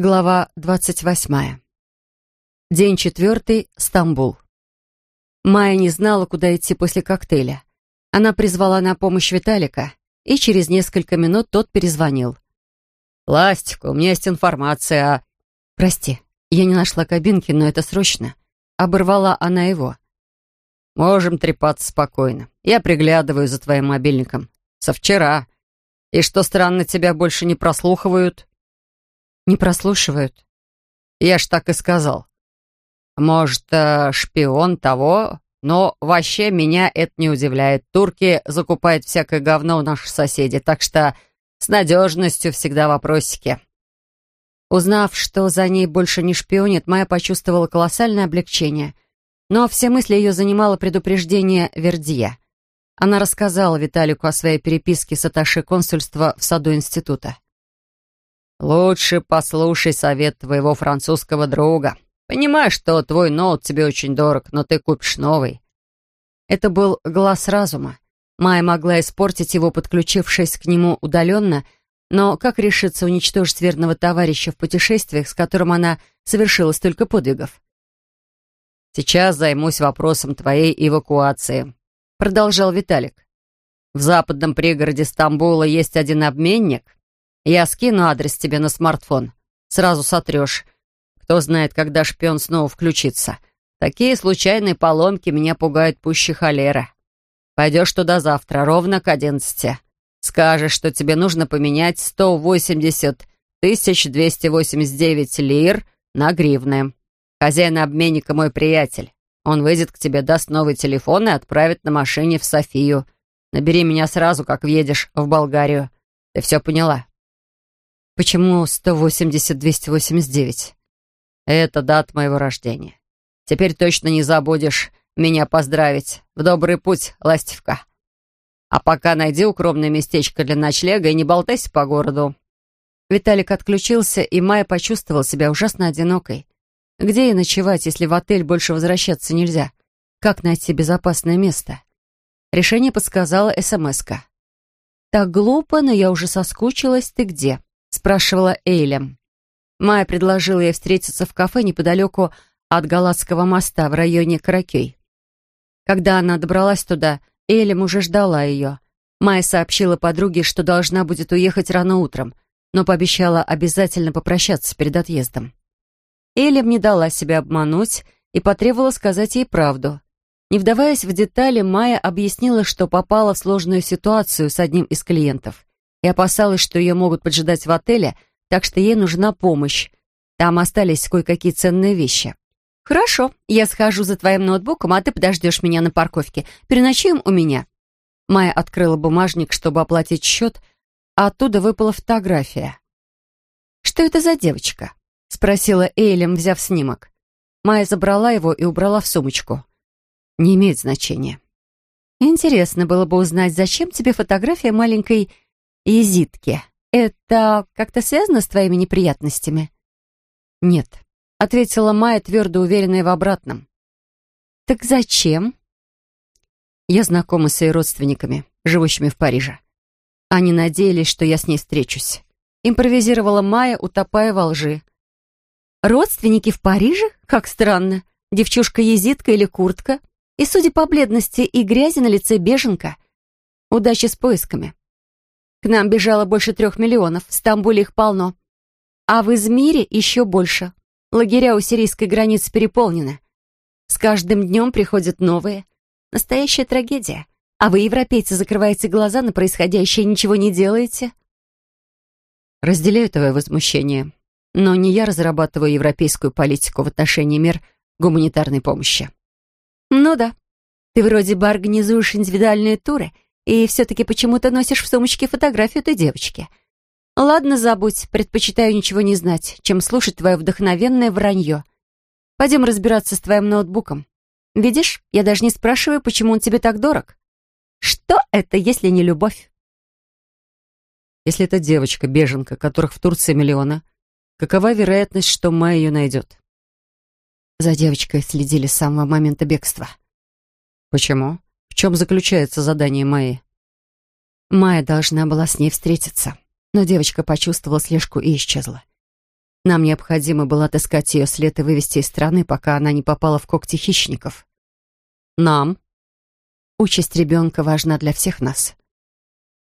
Глава двадцать восьмая. День четвертый. Стамбул. Майя не знала, куда идти после коктейля. Она призвала на помощь Виталика, и через несколько минут тот перезвонил. «Ластика, у меня есть информация о...» «Прости, я не нашла кабинки, но это срочно». Оборвала она его. «Можем трепаться спокойно. Я приглядываю за твоим мобильником. Со вчера. И что странно, тебя больше не прослухивают?» «Не прослушивают?» «Я ж так и сказал. Может, э, шпион того, но вообще меня это не удивляет. Турки закупают всякое говно у наших соседей, так что с надежностью всегда вопросики. Узнав, что за ней больше не шпионит, Майя почувствовала колоссальное облегчение. Но все мысли ее занимало предупреждение Вердия. Она рассказала Виталику о своей переписке с аташе консульства в саду института. «Лучше послушай совет твоего французского друга», Понимаю, что твой ноут тебе очень дорог, но ты купишь новый». Это был глаз разума. Майя могла испортить его, подключившись к нему удаленно, но как решиться уничтожить верного товарища в путешествиях, с которым она совершила столько подвигов? «Сейчас займусь вопросом твоей эвакуации», — продолжал Виталик. «В западном пригороде Стамбула есть один обменник. Я скину адрес тебе на смартфон. Сразу сотрешь. Кто знает, когда шпион снова включится. Такие случайные поломки меня пугают пуще холера. Пойдешь туда завтра, ровно к одиннадцати. Скажешь, что тебе нужно поменять 180 тысяч 289 лир на гривны. Хозяин обменника мой приятель. Он выйдет к тебе, даст новый телефон и отправит на машине в Софию. Набери меня сразу, как въедешь в Болгарию. Ты все поняла?» «Почему 180-289?» Это дата моего рождения. Теперь точно не забудешь меня поздравить. В добрый путь, ластивка. А пока найди укромное местечко для ночлега и не болтайся по городу». Виталик отключился, и Майя почувствовал себя ужасно одинокой. Где ей ночевать, если в отель больше возвращаться нельзя? Как найти безопасное место? Решение подсказала СМС-ка. «Так глупо, но я уже соскучилась. Ты где?» — спрашивала Эйлем. Майя предложила ей встретиться в кафе неподалеку от Галатского моста в районе Каракей. Когда она добралась туда, Элем уже ждала ее. Майя сообщила подруге, что должна будет уехать рано утром, но пообещала обязательно попрощаться перед отъездом. Элем не дала себя обмануть и потребовала сказать ей правду. Не вдаваясь в детали, Майя объяснила, что попала в сложную ситуацию с одним из клиентов и опасалась, что ее могут поджидать в отеле – так что ей нужна помощь. Там остались кое-какие ценные вещи. «Хорошо, я схожу за твоим ноутбуком, а ты подождешь меня на парковке. Переночуем у меня». Майя открыла бумажник, чтобы оплатить счет, а оттуда выпала фотография. «Что это за девочка?» — спросила Эйлем, взяв снимок. Майя забрала его и убрала в сумочку. «Не имеет значения». «Интересно было бы узнать, зачем тебе фотография маленькой езитки?» «Это как-то связано с твоими неприятностями?» «Нет», — ответила Майя, твердо уверенная в обратном. «Так зачем?» «Я знакома с ее родственниками, живущими в Париже. Они надеялись, что я с ней встречусь». Импровизировала Майя, утопая во лжи. «Родственники в Париже? Как странно. Девчушка-езидка или куртка? И, судя по бледности и грязи на лице, беженка. Удачи с поисками. К нам бежало больше трех миллионов, в Стамбуле их полно. А в Измире еще больше. Лагеря у сирийской границы переполнены. С каждым днем приходят новые. Настоящая трагедия. А вы, европейцы, закрываете глаза на происходящее и ничего не делаете? Разделяю твое возмущение. Но не я разрабатываю европейскую политику в отношении мер гуманитарной помощи. Ну да. Ты вроде бы организуешь индивидуальные туры — и все-таки почему-то носишь в сумочке фотографию этой девочки. Ладно, забудь, предпочитаю ничего не знать, чем слушать твое вдохновенное вранье. Пойдем разбираться с твоим ноутбуком. Видишь, я даже не спрашиваю, почему он тебе так дорог. Что это, если не любовь? Если это девочка, беженка, которых в Турции миллиона, какова вероятность, что Майя ее найдет? За девочкой следили с самого момента бегства. Почему? Чем заключается задание Майи? Майя должна была с ней встретиться, но девочка почувствовала слежку и исчезла. Нам необходимо было отыскать ее след и вывести из страны, пока она не попала в когти хищников. Нам. Участь ребенка важна для всех нас.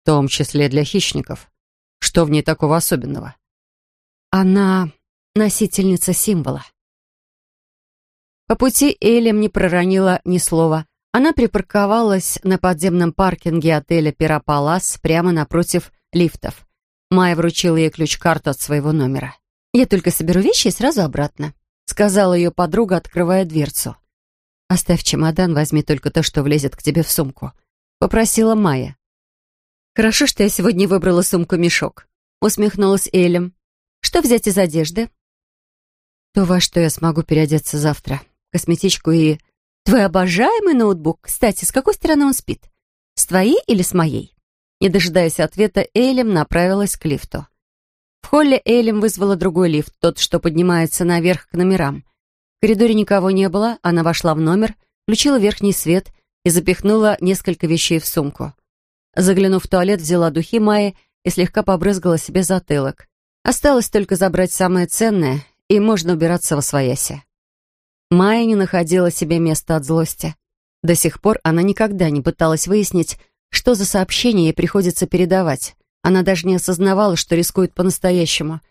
В том числе для хищников. Что в ней такого особенного? Она носительница символа. По пути Элем не проронила ни слова. Она припарковалась на подземном паркинге отеля «Пирополас» прямо напротив лифтов. Майя вручила ей ключ-карту от своего номера. «Я только соберу вещи и сразу обратно», — сказала ее подруга, открывая дверцу. «Оставь чемодан, возьми только то, что влезет к тебе в сумку», — попросила Майя. «Хорошо, что я сегодня выбрала сумку-мешок», — усмехнулась Элем. «Что взять из одежды?» «То, во что я смогу переодеться завтра косметичку и... «Твой обожаемый ноутбук. Кстати, с какой стороны он спит? С твоей или с моей?» Не дожидаясь ответа, Элем направилась к лифту. В холле Элем вызвала другой лифт, тот, что поднимается наверх к номерам. В коридоре никого не было, она вошла в номер, включила верхний свет и запихнула несколько вещей в сумку. Заглянув в туалет, взяла духи Майи и слегка побрызгала себе затылок. Осталось только забрать самое ценное, и можно убираться во своясе. Майя не находила себе места от злости. До сих пор она никогда не пыталась выяснить, что за сообщение ей приходится передавать. Она даже не осознавала, что рискует по-настоящему.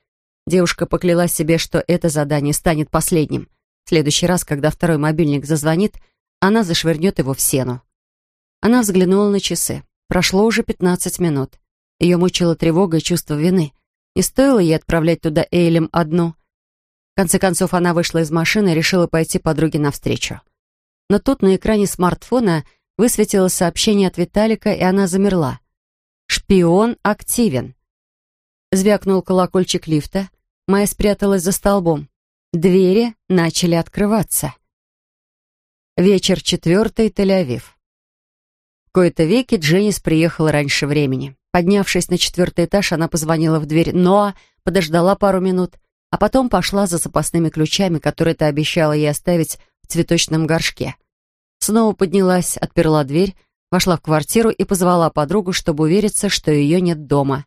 Девушка поклялась себе, что это задание станет последним. В следующий раз, когда второй мобильник зазвонит, она зашвырнет его в сену. Она взглянула на часы. Прошло уже 15 минут. Ее мучила тревога и чувство вины. Не стоило ей отправлять туда Эйлем одну — в конце концов, она вышла из машины и решила пойти подруге навстречу. Но тут на экране смартфона высветилось сообщение от Виталика, и она замерла. «Шпион активен». Звякнул колокольчик лифта. Майя спряталась за столбом. Двери начали открываться. Вечер четвертый, Тель-Авив. В кои-то веки Дженнис приехала раньше времени. Поднявшись на четвертый этаж, она позвонила в дверь Ноа, подождала пару минут, а потом пошла за запасными ключами, которые ты обещала ей оставить в цветочном горшке. Снова поднялась, отперла дверь, вошла в квартиру и позвала подругу, чтобы увериться, что ее нет дома.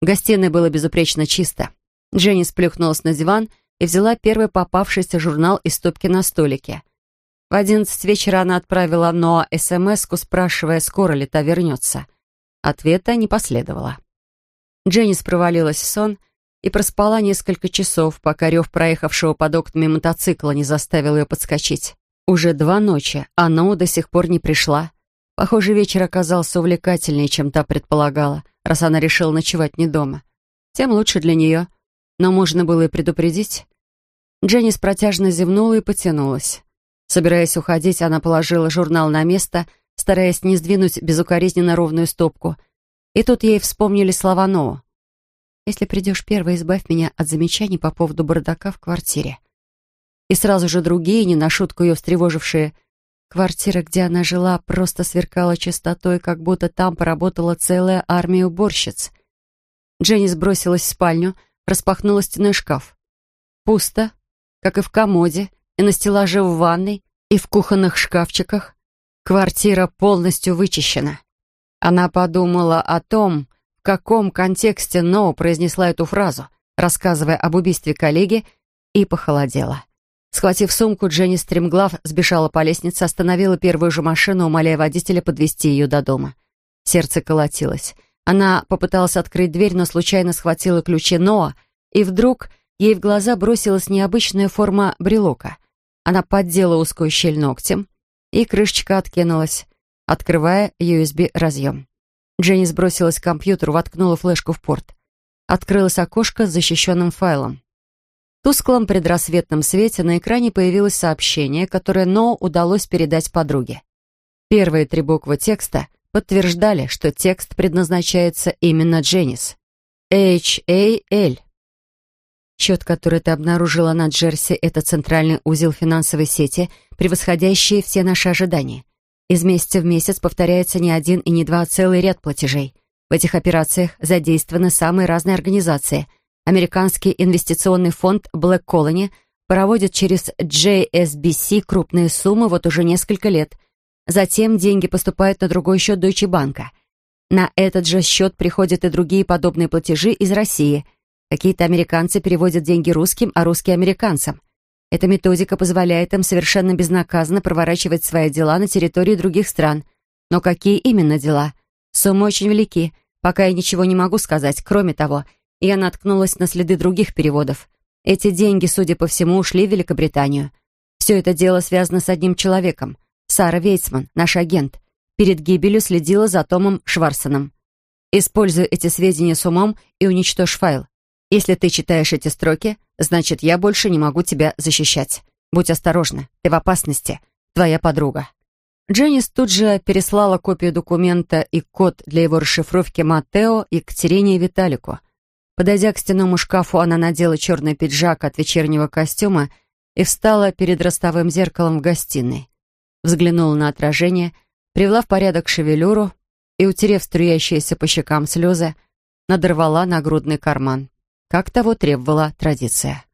В гостиной было безупречно чисто. Дженни сплюхнулась на диван и взяла первый попавшийся журнал из стопки на столике. В одиннадцать вечера она отправила Ноа смс спрашивая, скоро ли та вернется. Ответа не последовало. Дженнис провалилась в сон и проспала несколько часов, пока рев проехавшего под окнами мотоцикла не заставил ее подскочить. Уже два ночи, а Ноу до сих пор не пришла. Похоже, вечер оказался увлекательнее, чем та предполагала, раз она решила ночевать не дома. Тем лучше для нее. Но можно было и предупредить. Дженнис протяжно зевнула и потянулась. Собираясь уходить, она положила журнал на место, стараясь не сдвинуть безукоризненно ровную стопку. И тут ей вспомнили слова Ноу. Если придешь первой, избавь меня от замечаний по поводу бардака в квартире. И сразу же другие, не на шутку ее встревожившие. Квартира, где она жила, просто сверкала чистотой, как будто там поработала целая армия уборщиц. Дженни сбросилась в спальню, распахнула стеной шкаф. Пусто, как и в комоде, и на стеллаже в ванной, и в кухонных шкафчиках. Квартира полностью вычищена. Она подумала о том, каком контексте Ноу произнесла эту фразу, рассказывая об убийстве коллеги, и похолодела. Схватив сумку, Дженни стремглав сбежала по лестнице, остановила первую же машину, умоляя водителя подвести ее до дома. Сердце колотилось. Она попыталась открыть дверь, но случайно схватила ключи Ноа, и вдруг ей в глаза бросилась необычная форма брелока. Она поддела узкую щель ногтем, и крышечка откинулась, открывая USB-разъем. Дженни сбросилась к компьютеру, воткнула флешку в порт. Открылось окошко с защищенным файлом. В тусклом предрассветном свете на экране появилось сообщение, которое Но удалось передать подруге. Первые три буквы текста подтверждали, что текст предназначается именно Дженнис. H-A-L. Счет, который ты обнаружила на Джерси, это центральный узел финансовой сети, превосходящий все наши ожидания. Из месяца в месяц повторяется не один и не два, а целый ряд платежей. В этих операциях задействованы самые разные организации. Американский инвестиционный фонд Black Colony проводит через JSBC крупные суммы вот уже несколько лет. Затем деньги поступают на другой счет Deutsche Bank. На этот же счет приходят и другие подобные платежи из России. Какие-то американцы переводят деньги русским, а русские американцам. Эта методика позволяет им совершенно безнаказанно проворачивать свои дела на территории других стран. Но какие именно дела? Суммы очень велики. Пока я ничего не могу сказать. Кроме того, я наткнулась на следы других переводов. Эти деньги, судя по всему, ушли в Великобританию. Все это дело связано с одним человеком. Сара Вейцман, наш агент. Перед гибелью следила за Томом Шварсоном. Используй эти сведения с умом и уничтожь файл. Если ты читаешь эти строки, значит, я больше не могу тебя защищать. Будь осторожна, ты в опасности. Твоя подруга». Дженнис тут же переслала копию документа и код для его расшифровки Матео, Екатерине и Виталику. Подойдя к стенному шкафу, она надела черный пиджак от вечернего костюма и встала перед ростовым зеркалом в гостиной. Взглянула на отражение, привела в порядок шевелюру и, утерев струящиеся по щекам слезы, надорвала нагрудный карман как того требовала традиция.